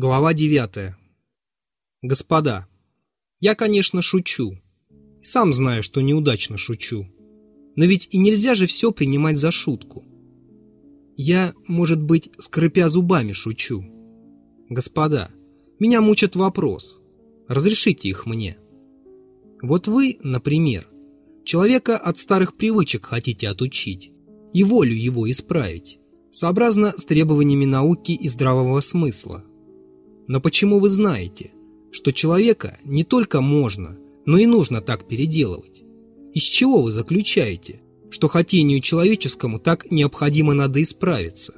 Глава 9. Господа, я, конечно, шучу. И сам знаю, что неудачно шучу. Но ведь и нельзя же все принимать за шутку. Я, может быть, скрипя зубами шучу. Господа, меня мучит вопрос. Разрешите их мне. Вот вы, например, человека от старых привычек хотите отучить и волю его исправить, сообразно с требованиями науки и здравого смысла. Но почему вы знаете, что человека не только можно, но и нужно так переделывать? Из чего вы заключаете, что хотению человеческому так необходимо надо исправиться?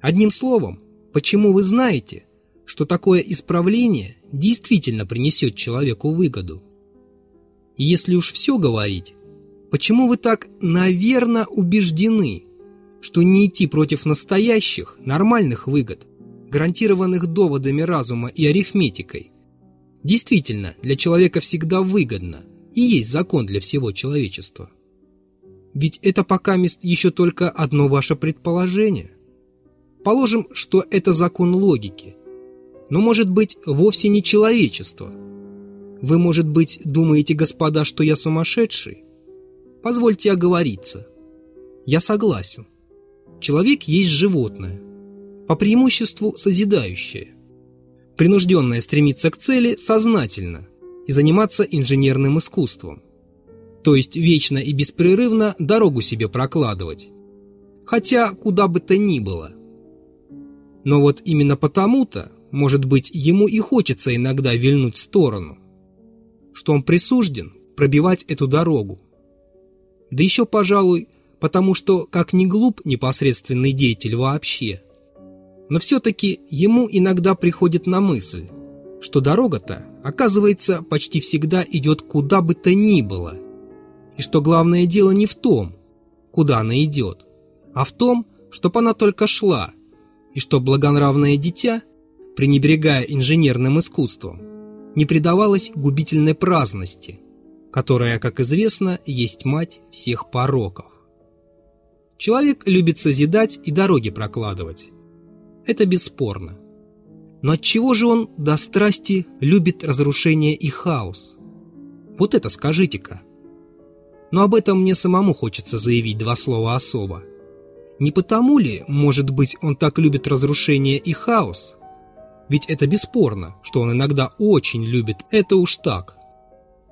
Одним словом, почему вы знаете, что такое исправление действительно принесет человеку выгоду? И если уж все говорить, почему вы так, наверное, убеждены, что не идти против настоящих, нормальных выгод – гарантированных доводами разума и арифметикой. Действительно, для человека всегда выгодно, и есть закон для всего человечества. Ведь это пока мест еще только одно ваше предположение. Положим, что это закон логики, но может быть вовсе не человечество. Вы, может быть, думаете, господа, что я сумасшедший? Позвольте оговориться. Я согласен. Человек есть животное – по преимуществу созидающее. Принужденное стремиться к цели сознательно и заниматься инженерным искусством. То есть вечно и беспрерывно дорогу себе прокладывать. Хотя куда бы то ни было. Но вот именно потому-то, может быть, ему и хочется иногда вильнуть в сторону, что он присужден пробивать эту дорогу. Да еще, пожалуй, потому что, как ни глуп непосредственный деятель вообще, но все-таки ему иногда приходит на мысль, что дорога-то, оказывается, почти всегда идет куда бы то ни было, и что главное дело не в том, куда она идет, а в том, чтобы она только шла, и что благонравное дитя, пренебрегая инженерным искусством, не предавалось губительной праздности, которая, как известно, есть мать всех пороков. Человек любит созидать и дороги прокладывать, это бесспорно. Но от чего же он до страсти любит разрушение и хаос? Вот это скажите-ка. Но об этом мне самому хочется заявить два слова особо. Не потому ли, может быть, он так любит разрушение и хаос? Ведь это бесспорно, что он иногда очень любит, это уж так.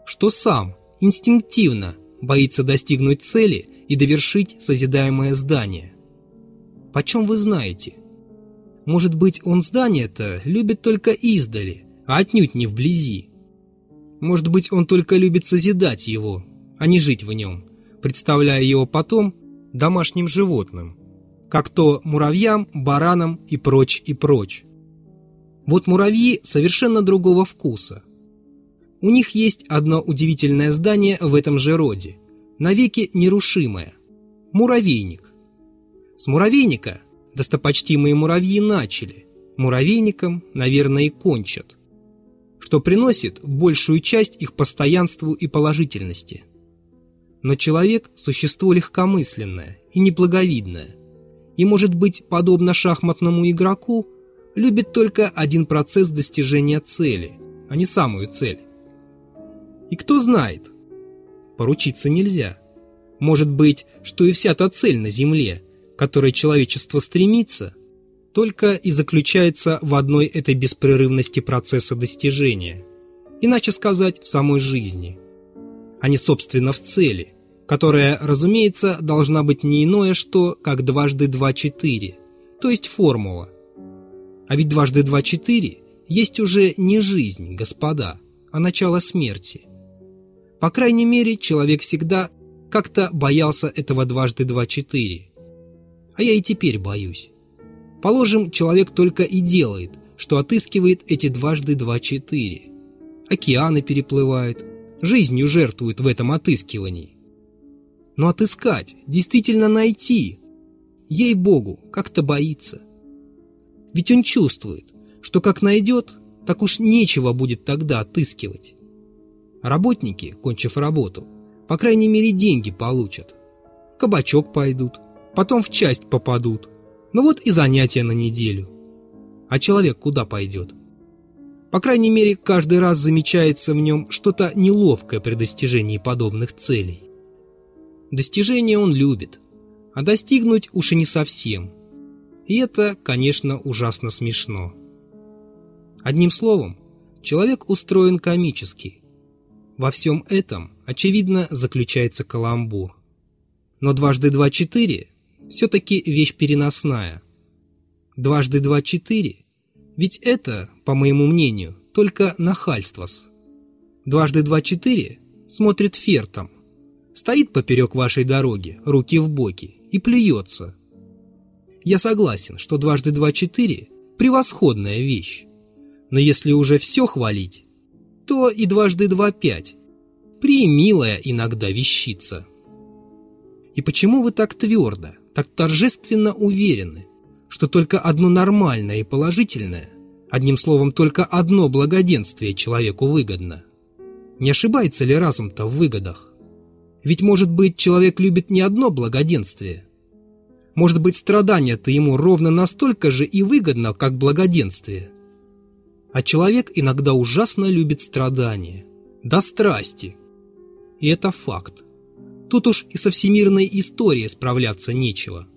Что сам, инстинктивно, боится достигнуть цели и довершить созидаемое здание. Почем вы знаете? Может быть, он здание-то любит только издали, а отнюдь не вблизи. Может быть, он только любит созидать его, а не жить в нем, представляя его потом домашним животным, как то муравьям, баранам и прочь и прочь. Вот муравьи совершенно другого вкуса. У них есть одно удивительное здание в этом же роде, навеки нерушимое – муравейник. С муравейника – достопочтимые муравьи начали, муравейником, наверное, и кончат, что приносит большую часть их постоянству и положительности. Но человек – существо легкомысленное и неблаговидное, и, может быть, подобно шахматному игроку, любит только один процесс достижения цели, а не самую цель. И кто знает, поручиться нельзя. Может быть, что и вся та цель на Земле – которой человечество стремится, только и заключается в одной этой беспрерывности процесса достижения, иначе сказать, в самой жизни, а не собственно в цели, которая, разумеется, должна быть не иное что, как дважды два четыре, то есть формула. А ведь дважды два четыре есть уже не жизнь, господа, а начало смерти. По крайней мере, человек всегда как-то боялся этого дважды два четыре – а я и теперь боюсь. Положим, человек только и делает, что отыскивает эти дважды два четыре. Океаны переплывает, жизнью жертвует в этом отыскивании. Но отыскать, действительно найти, ей-богу, как-то боится. Ведь он чувствует, что как найдет, так уж нечего будет тогда отыскивать. Работники, кончив работу, по крайней мере деньги получат. Кабачок пойдут, потом в часть попадут. Ну вот и занятия на неделю. А человек куда пойдет? По крайней мере, каждый раз замечается в нем что-то неловкое при достижении подобных целей. Достижение он любит, а достигнуть уж и не совсем. И это, конечно, ужасно смешно. Одним словом, человек устроен комически. Во всем этом, очевидно, заключается каламбур. Но дважды два – четыре – все-таки вещь переносная. Дважды два – четыре – ведь это, по моему мнению, только нахальство-с. Дважды два – четыре смотрит фертом. Стоит поперек вашей дороги, руки в боки, и плюется. Я согласен, что дважды два – четыре – превосходная вещь. Но если уже все хвалить, то и дважды два – пять. Примилая иногда вещица. И почему вы так твердо, так торжественно уверены, что только одно нормальное и положительное, одним словом, только одно благоденствие человеку выгодно? Не ошибается ли разум-то в выгодах? Ведь, может быть, человек любит не одно благоденствие. Может быть, страдание-то ему ровно настолько же и выгодно, как благоденствие. А человек иногда ужасно любит страдания. До страсти. И это факт. Тут уж и со всемирной историей справляться нечего.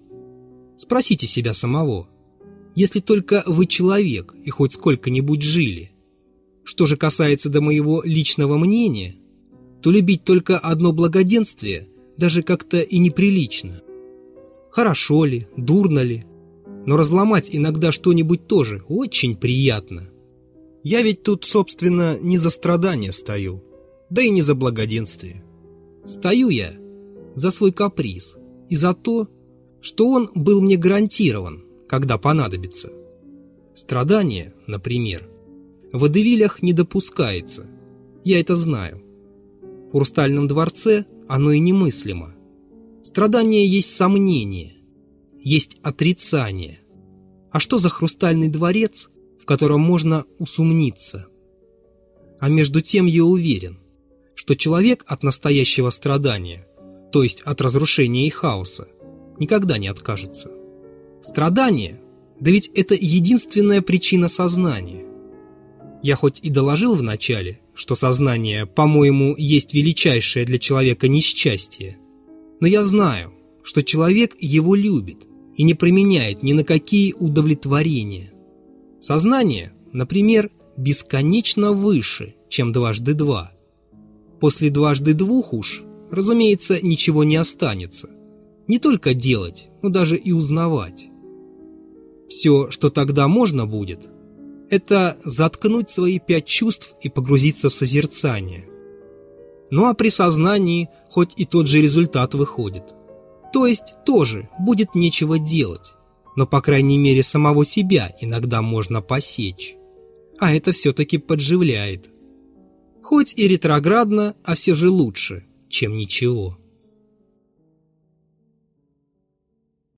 Спросите себя самого. Если только вы человек и хоть сколько-нибудь жили. Что же касается до моего личного мнения, то любить только одно благоденствие даже как-то и неприлично. Хорошо ли, дурно ли, но разломать иногда что-нибудь тоже очень приятно. Я ведь тут, собственно, не за страдания стою, да и не за благоденствие. Стою я за свой каприз и за то, что он был мне гарантирован, когда понадобится. Страдание, например, в Эдевилях не допускается. Я это знаю. В Хрустальном дворце оно и немыслимо. Страдание есть сомнение, есть отрицание. А что за хрустальный дворец, в котором можно усомниться? А между тем я уверен, что человек от настоящего страдания то есть от разрушения и хаоса, никогда не откажется. Страдание, да ведь это единственная причина сознания. Я хоть и доложил в начале, что сознание, по-моему, есть величайшее для человека несчастье, но я знаю, что человек его любит и не применяет ни на какие удовлетворения. Сознание, например, бесконечно выше, чем дважды два. После дважды двух уж разумеется, ничего не останется. Не только делать, но даже и узнавать. Все, что тогда можно будет, это заткнуть свои пять чувств и погрузиться в созерцание. Ну а при сознании хоть и тот же результат выходит. То есть тоже будет нечего делать, но по крайней мере самого себя иногда можно посечь. А это все-таки подживляет. Хоть и ретроградно, а все же лучше – чем ничего.